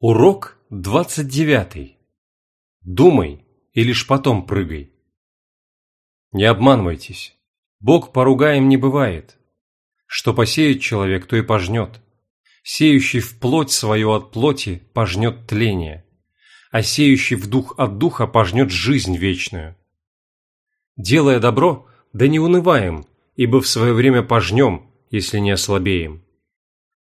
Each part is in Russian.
Урок 29. Думай и лишь потом прыгай. Не обманывайтесь. Бог поругаем не бывает. Что посеет человек, то и пожнет. Сеющий в плоть свою от плоти пожнет тление, а сеющий в дух от духа пожнет жизнь вечную. Делая добро, да не унываем, ибо в свое время пожнем, если не ослабеем.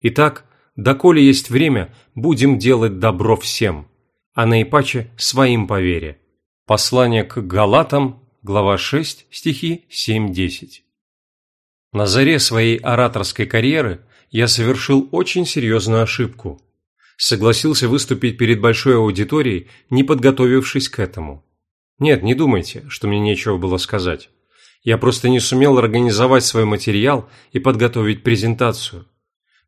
Итак, доколе есть время, будем делать добро всем, а наипаче своим по вере. Послание к Галатам, глава 6, стихи 7-10. На заре своей ораторской карьеры я совершил очень серьезную ошибку. Согласился выступить перед большой аудиторией, не подготовившись к этому. Нет, не думайте, что мне нечего было сказать. Я просто не сумел организовать свой материал и подготовить презентацию.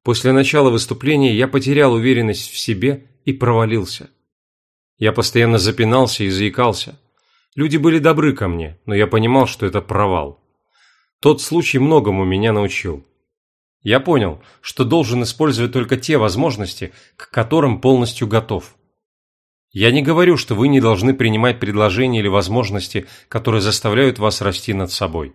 После начала выступления я потерял уверенность в себе и провалился. Я постоянно запинался и заикался. Люди были добры ко мне, но я понимал, что это провал. Тот случай многому меня научил. Я понял, что должен использовать только те возможности, к которым полностью готов. Я не говорю, что вы не должны принимать предложения или возможности, которые заставляют вас расти над собой.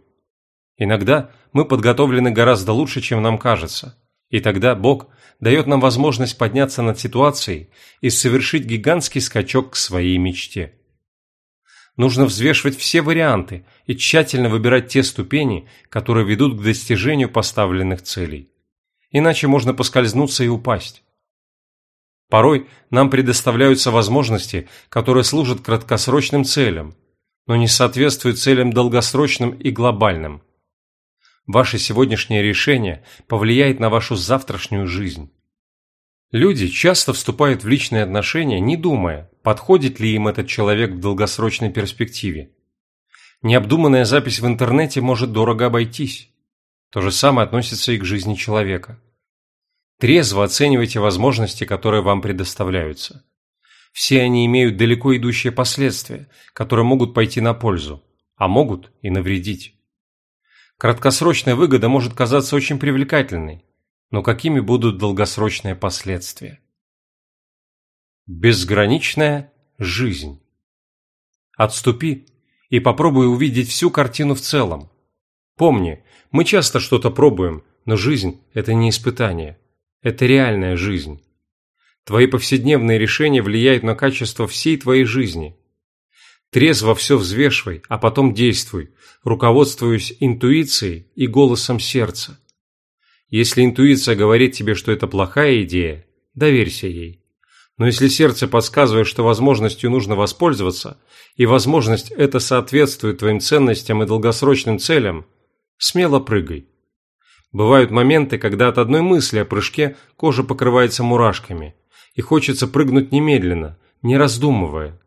Иногда мы подготовлены гораздо лучше, чем нам кажется – и тогда Бог дает нам возможность подняться над ситуацией и совершить гигантский скачок к своей мечте. Нужно взвешивать все варианты и тщательно выбирать те ступени, которые ведут к достижению поставленных целей. Иначе можно поскользнуться и упасть. Порой нам предоставляются возможности, которые служат краткосрочным целям, но не соответствуют целям долгосрочным и глобальным. Ваше сегодняшнее решение повлияет на вашу завтрашнюю жизнь. Люди часто вступают в личные отношения, не думая, подходит ли им этот человек в долгосрочной перспективе. Необдуманная запись в интернете может дорого обойтись. То же самое относится и к жизни человека. Трезво оценивайте возможности, которые вам предоставляются. Все они имеют далеко идущие последствия, которые могут пойти на пользу, а могут и навредить. Краткосрочная выгода может казаться очень привлекательной, но какими будут долгосрочные последствия? Безграничная жизнь. Отступи и попробуй увидеть всю картину в целом. Помни, мы часто что-то пробуем, но жизнь – это не испытание, это реальная жизнь. Твои повседневные решения влияют на качество всей твоей жизни. Трезво все взвешивай, а потом действуй, руководствуясь интуицией и голосом сердца. Если интуиция говорит тебе, что это плохая идея, доверься ей. Но если сердце подсказывает, что возможностью нужно воспользоваться, и возможность эта соответствует твоим ценностям и долгосрочным целям, смело прыгай. Бывают моменты, когда от одной мысли о прыжке кожа покрывается мурашками, и хочется прыгнуть немедленно, не раздумывая.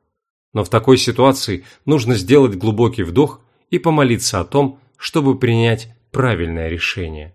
Но в такой ситуации нужно сделать глубокий вдох и помолиться о том, чтобы принять правильное решение.